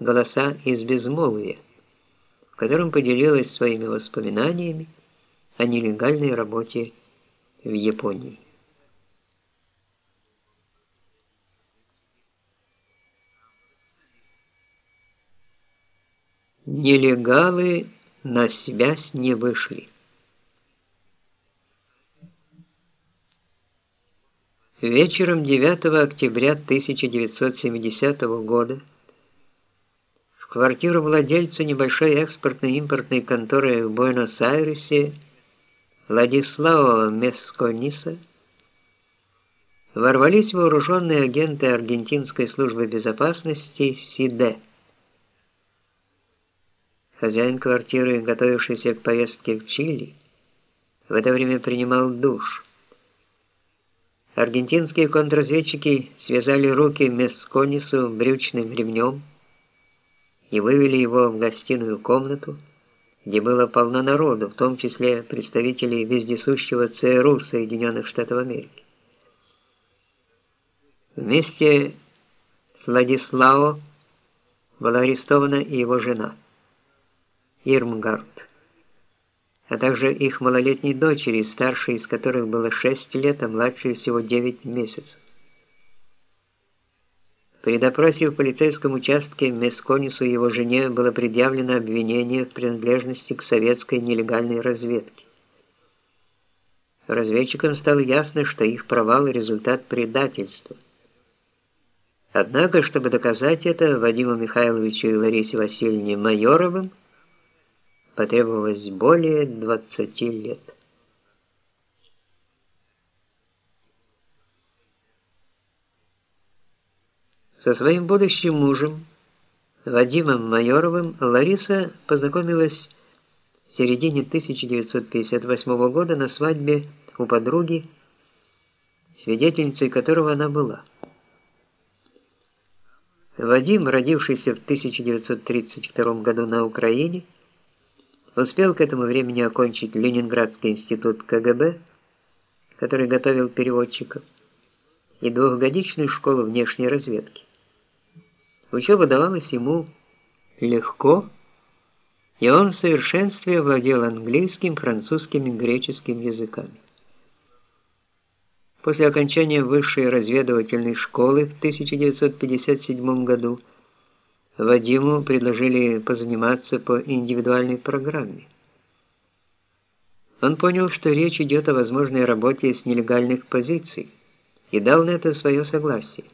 «Голоса из безмолвия», в котором поделилась своими воспоминаниями о нелегальной работе в Японии. Нелегалы на связь не вышли. Вечером 9 октября 1970 года квартиру владельца небольшой экспортно-импортной конторы в Буэнос-Айресе Владислава Мескониса ворвались вооруженные агенты аргентинской службы безопасности СИДЭ. Хозяин квартиры, готовившийся к поездке в Чили, в это время принимал душ. Аргентинские контрразведчики связали руки Месконису брючным ремнем и вывели его в гостиную комнату, где было полно народу, в том числе представителей вездесущего ЦРУ Соединенных Штатов Америки. Вместе с Владислао была арестована и его жена Ирмгард а также их малолетней дочери, старшей из которых было 6 лет, а младшей всего 9 месяцев. При допросе в полицейском участке Месконису и его жене было предъявлено обвинение в принадлежности к советской нелегальной разведке. Разведчикам стало ясно, что их провал – результат предательства. Однако, чтобы доказать это Вадиму Михайловичу и Ларисе Васильевне Майоровым – потребовалось более 20 лет. Со своим будущим мужем, Вадимом Майоровым, Лариса познакомилась в середине 1958 года на свадьбе у подруги, свидетельницей которого она была. Вадим, родившийся в 1932 году на Украине, Успел к этому времени окончить Ленинградский институт КГБ, который готовил переводчиков, и двухгодичную школу внешней разведки. Учеба давалась ему легко, и он в совершенстве владел английским, французским и греческим языками. После окончания высшей разведывательной школы в 1957 году Вадиму предложили позаниматься по индивидуальной программе. Он понял, что речь идет о возможной работе с нелегальных позиций, и дал на это свое согласие.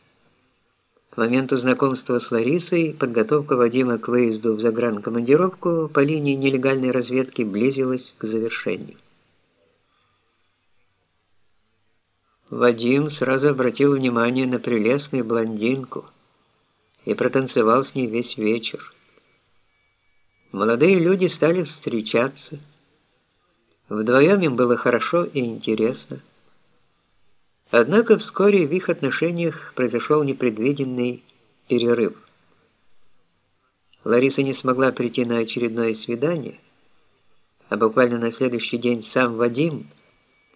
К моменту знакомства с Ларисой подготовка Вадима к выезду в загранкомандировку по линии нелегальной разведки близилась к завершению. Вадим сразу обратил внимание на прелестную блондинку – и протанцевал с ней весь вечер. Молодые люди стали встречаться. Вдвоем им было хорошо и интересно. Однако вскоре в их отношениях произошел непредвиденный перерыв. Лариса не смогла прийти на очередное свидание, а буквально на следующий день сам Вадим,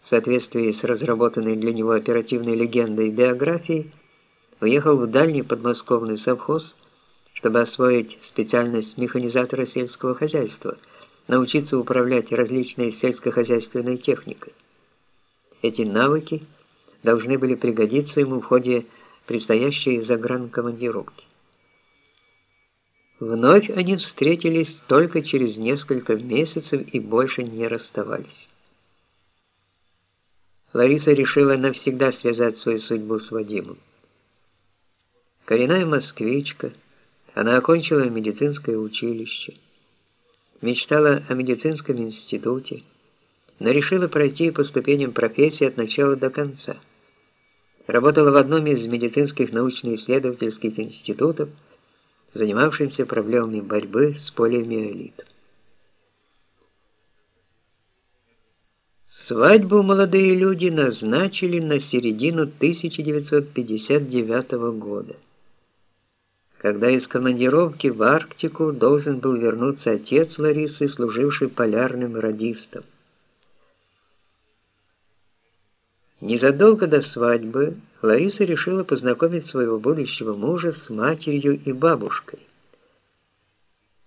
в соответствии с разработанной для него оперативной легендой биографией, уехал в дальний подмосковный совхоз, чтобы освоить специальность механизатора сельского хозяйства, научиться управлять различной сельскохозяйственной техникой. Эти навыки должны были пригодиться ему в ходе предстоящей загранкомандировки. Вновь они встретились только через несколько месяцев и больше не расставались. Лариса решила навсегда связать свою судьбу с Вадимом. Коренная москвичка, она окончила медицинское училище, мечтала о медицинском институте, но решила пройти по ступеням профессии от начала до конца. Работала в одном из медицинских научно-исследовательских институтов, занимавшимся проблемами борьбы с полиомиелитом. Свадьбу молодые люди назначили на середину 1959 года когда из командировки в Арктику должен был вернуться отец Ларисы, служивший полярным радистом. Незадолго до свадьбы Лариса решила познакомить своего будущего мужа с матерью и бабушкой.